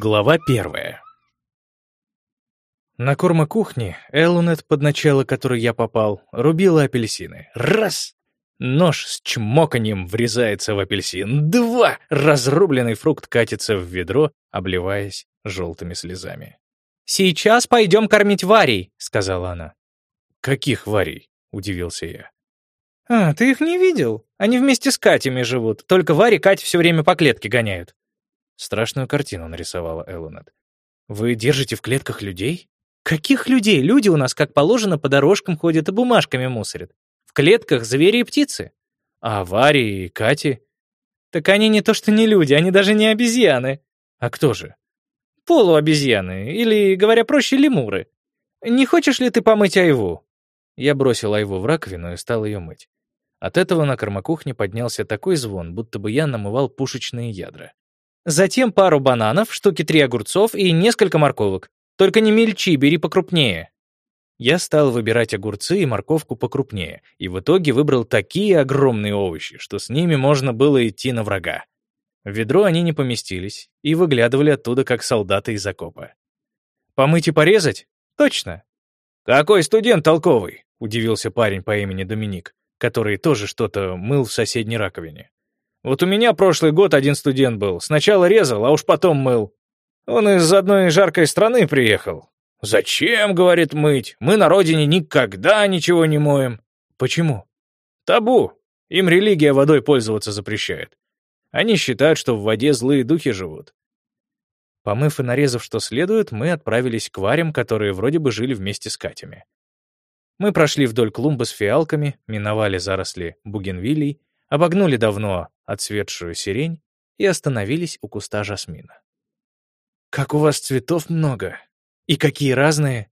Глава первая. На кормокухне Элунет, под начало которой я попал, рубила апельсины. Раз! Нож с чмоканьем врезается в апельсин. Два! Разрубленный фрукт катится в ведро, обливаясь желтыми слезами. «Сейчас пойдем кормить варей», — сказала она. «Каких варей?» — удивился я. «А, ты их не видел? Они вместе с Катями живут, только Варе Кать все время по клетке гоняют». Страшную картину нарисовала Элунет. «Вы держите в клетках людей?» «Каких людей? Люди у нас, как положено, по дорожкам ходят и бумажками мусорят. В клетках звери и птицы. А Варе и Кати? Так они не то что не люди, они даже не обезьяны. А кто же? Полуобезьяны, или, говоря проще, лемуры. Не хочешь ли ты помыть Айву? Я бросил Айву в раковину и стал ее мыть. От этого на кормокухне поднялся такой звон, будто бы я намывал пушечные ядра. Затем пару бананов, штуки три огурцов и несколько морковок. Только не мельчи, бери покрупнее. Я стал выбирать огурцы и морковку покрупнее, и в итоге выбрал такие огромные овощи, что с ними можно было идти на врага. В ведро они не поместились и выглядывали оттуда, как солдаты из окопа. «Помыть и порезать? Точно!» «Какой студент толковый?» — удивился парень по имени Доминик, который тоже что-то мыл в соседней раковине. Вот у меня прошлый год один студент был. Сначала резал, а уж потом мыл. Он из одной жаркой страны приехал. «Зачем, — говорит, — мыть? Мы на родине никогда ничего не моем». «Почему?» «Табу. Им религия водой пользоваться запрещает. Они считают, что в воде злые духи живут». Помыв и нарезав что следует, мы отправились к варям, которые вроде бы жили вместе с Катями. Мы прошли вдоль клумбы с фиалками, миновали заросли бугенвилей, обогнули давно отцветшую сирень и остановились у куста жасмина. «Как у вас цветов много! И какие разные!»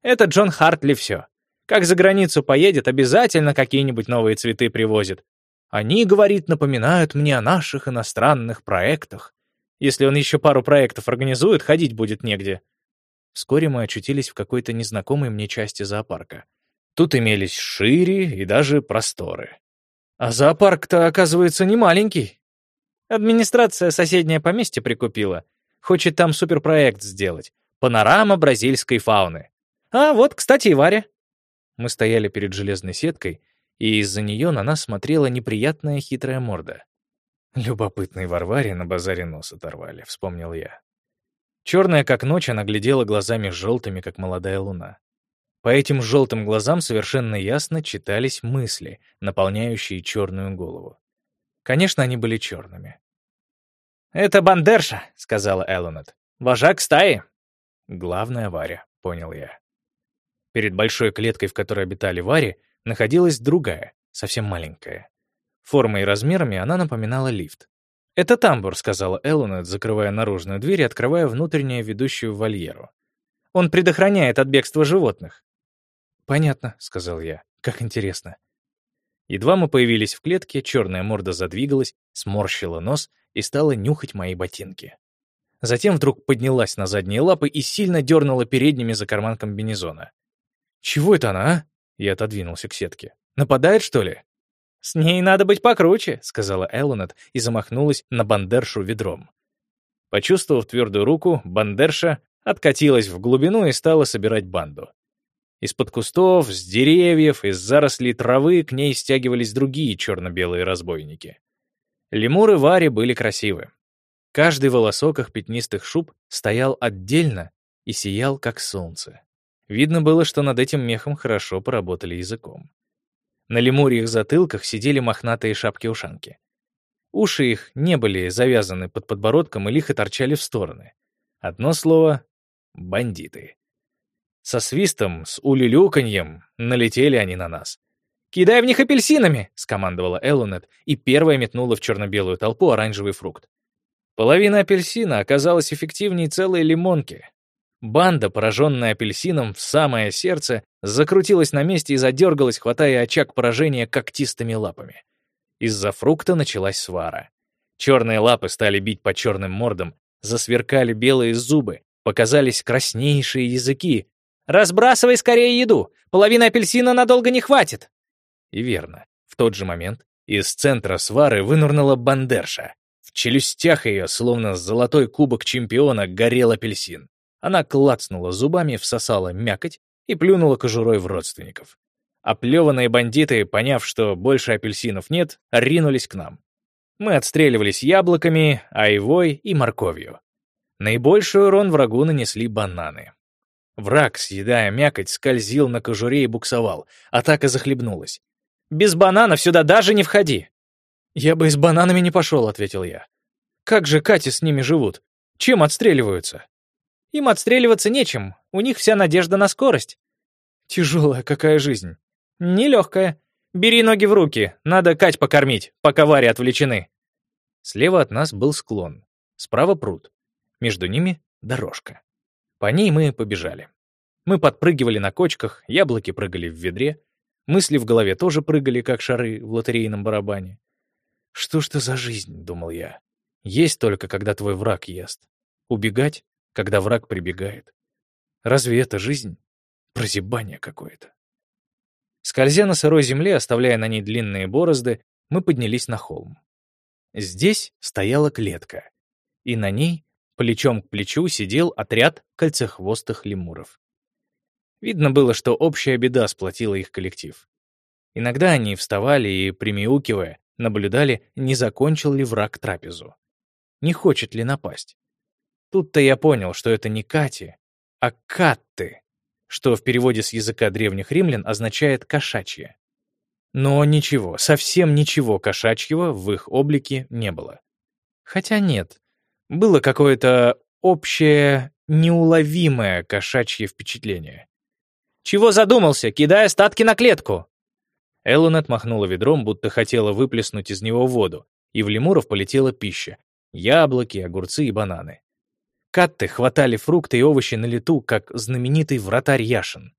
«Это Джон Хартли все. Как за границу поедет, обязательно какие-нибудь новые цветы привозит. Они, говорит, напоминают мне о наших иностранных проектах. Если он еще пару проектов организует, ходить будет негде». Вскоре мы очутились в какой-то незнакомой мне части зоопарка. Тут имелись шире и даже просторы. А зоопарк-то, оказывается, не маленький. Администрация соседнее поместье прикупила. Хочет там суперпроект сделать. Панорама бразильской фауны. А вот, кстати, и Варя. Мы стояли перед железной сеткой, и из-за нее на нас смотрела неприятная хитрая морда. Любопытный Варваре на базаре нос оторвали, вспомнил я. Черная, как ночь, она глядела глазами желтыми, как молодая луна. По этим желтым глазам совершенно ясно читались мысли, наполняющие черную голову. Конечно, они были черными. «Это Бандерша», — сказала Эллонет. «Вожак стаи». «Главная Варя», — понял я. Перед большой клеткой, в которой обитали Вари, находилась другая, совсем маленькая. Формой и размерами она напоминала лифт. «Это тамбур», — сказала Эллонет, закрывая наружную дверь и открывая внутреннюю, ведущую вольеру. «Он предохраняет от бегства животных». «Понятно», — сказал я. «Как интересно». Едва мы появились в клетке, черная морда задвигалась, сморщила нос и стала нюхать мои ботинки. Затем вдруг поднялась на задние лапы и сильно дернула передними за карман комбинезона. «Чего это она, а?» Я отодвинулся к сетке. «Нападает, что ли?» «С ней надо быть покруче», — сказала Эллонет и замахнулась на Бандершу ведром. Почувствовав твердую руку, Бандерша откатилась в глубину и стала собирать банду. Из-под кустов, с деревьев, из зарослей травы к ней стягивались другие черно-белые разбойники. Лемуры Вари были красивы. Каждый волосок их пятнистых шуб стоял отдельно и сиял, как солнце. Видно было, что над этим мехом хорошо поработали языком. На лемурьих затылках сидели мохнатые шапки-ушанки. Уши их не были завязаны под подбородком и лихо торчали в стороны. Одно слово — бандиты. Со свистом, с улюлюканьем налетели они на нас. «Кидай в них апельсинами!» — скомандовала Эллунет и первая метнула в черно-белую толпу оранжевый фрукт. Половина апельсина оказалась эффективнее целой лимонки. Банда, пораженная апельсином в самое сердце, закрутилась на месте и задергалась, хватая очаг поражения когтистыми лапами. Из-за фрукта началась свара. Черные лапы стали бить по черным мордам, засверкали белые зубы, показались краснейшие языки, «Разбрасывай скорее еду! Половина апельсина надолго не хватит!» И верно. В тот же момент из центра свары вынурнула бандерша. В челюстях ее, словно золотой кубок чемпиона, горел апельсин. Она клацнула зубами, всосала мякоть и плюнула кожурой в родственников. Оплеванные бандиты, поняв, что больше апельсинов нет, ринулись к нам. Мы отстреливались яблоками, айвой и морковью. Наибольший урон врагу нанесли бананы. Враг, съедая мякоть, скользил на кожуре и буксовал. Атака захлебнулась. «Без бананов сюда даже не входи!» «Я бы и с бананами не пошел», — ответил я. «Как же Кати с ними живут? Чем отстреливаются?» «Им отстреливаться нечем. У них вся надежда на скорость». «Тяжелая какая жизнь». «Нелегкая. Бери ноги в руки. Надо Кать покормить, пока Варя отвлечены». Слева от нас был склон. Справа пруд. Между ними дорожка. По ней мы побежали. Мы подпрыгивали на кочках, яблоки прыгали в ведре, мысли в голове тоже прыгали, как шары в лотерейном барабане. «Что ж это за жизнь?» — думал я. «Есть только, когда твой враг ест. Убегать, когда враг прибегает. Разве это жизнь? Прозябание какое-то». Скользя на сырой земле, оставляя на ней длинные борозды, мы поднялись на холм. Здесь стояла клетка, и на ней, плечом к плечу, сидел отряд кольцехвостых лемуров. Видно было, что общая беда сплотила их коллектив. Иногда они вставали и, примяукивая, наблюдали, не закончил ли враг трапезу. Не хочет ли напасть. Тут-то я понял, что это не Кати, а Катты, что в переводе с языка древних римлян означает «кошачье». Но ничего, совсем ничего кошачьего в их облике не было. Хотя нет, было какое-то общее, неуловимое кошачье впечатление. «Чего задумался? Кидай остатки на клетку!» Эллонет махнула ведром, будто хотела выплеснуть из него воду, и в лемуров полетела пища — яблоки, огурцы и бананы. Катты хватали фрукты и овощи на лету, как знаменитый вратарь Яшин.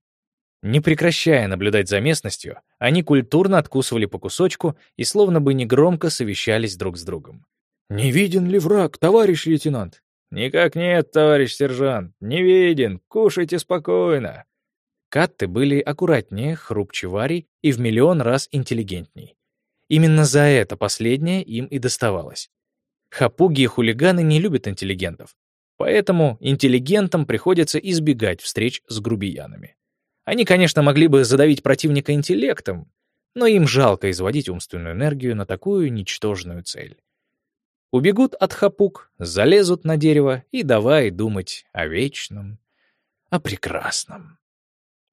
Не прекращая наблюдать за местностью, они культурно откусывали по кусочку и словно бы негромко совещались друг с другом. «Не виден ли враг, товарищ лейтенант?» «Никак нет, товарищ сержант, не виден, кушайте спокойно». Катты были аккуратнее, хрупче и в миллион раз интеллигентней. Именно за это последнее им и доставалось. Хапуги и хулиганы не любят интеллигентов, поэтому интеллигентам приходится избегать встреч с грубиянами. Они, конечно, могли бы задавить противника интеллектом, но им жалко изводить умственную энергию на такую ничтожную цель. Убегут от хапук, залезут на дерево и давай думать о вечном, о прекрасном.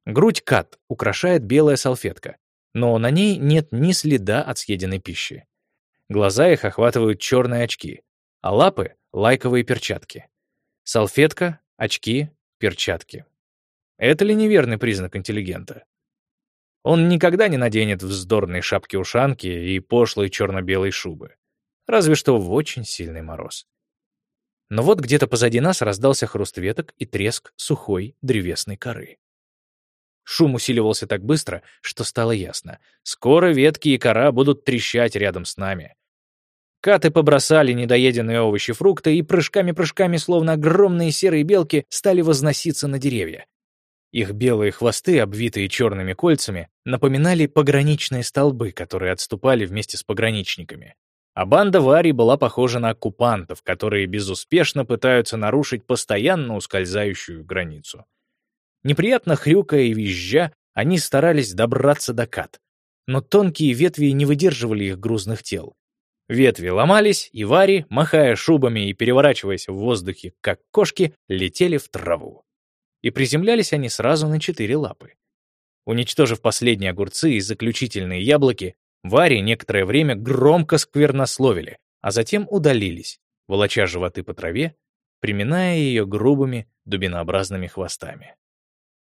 Грудь кат украшает белая салфетка, но на ней нет ни следа от съеденной пищи. Глаза их охватывают черные очки, а лапы — лайковые перчатки. Салфетка, очки, перчатки. Это ли неверный признак интеллигента? Он никогда не наденет вздорные шапки-ушанки и пошлые черно-белые шубы. Разве что в очень сильный мороз. Но вот где-то позади нас раздался хруст веток и треск сухой древесной коры. Шум усиливался так быстро, что стало ясно. Скоро ветки и кора будут трещать рядом с нами. Каты побросали недоеденные овощи, фрукты и прыжками-прыжками, словно огромные серые белки, стали возноситься на деревья. Их белые хвосты, обвитые черными кольцами, напоминали пограничные столбы, которые отступали вместе с пограничниками. А банда Вари была похожа на оккупантов, которые безуспешно пытаются нарушить постоянно ускользающую границу. Неприятно хрюкая и визжа, они старались добраться до кат. Но тонкие ветви не выдерживали их грузных тел. Ветви ломались, и вари, махая шубами и переворачиваясь в воздухе, как кошки, летели в траву. И приземлялись они сразу на четыре лапы. Уничтожив последние огурцы и заключительные яблоки, вари некоторое время громко сквернословили, а затем удалились, волоча животы по траве, приминая ее грубыми дубинообразными хвостами.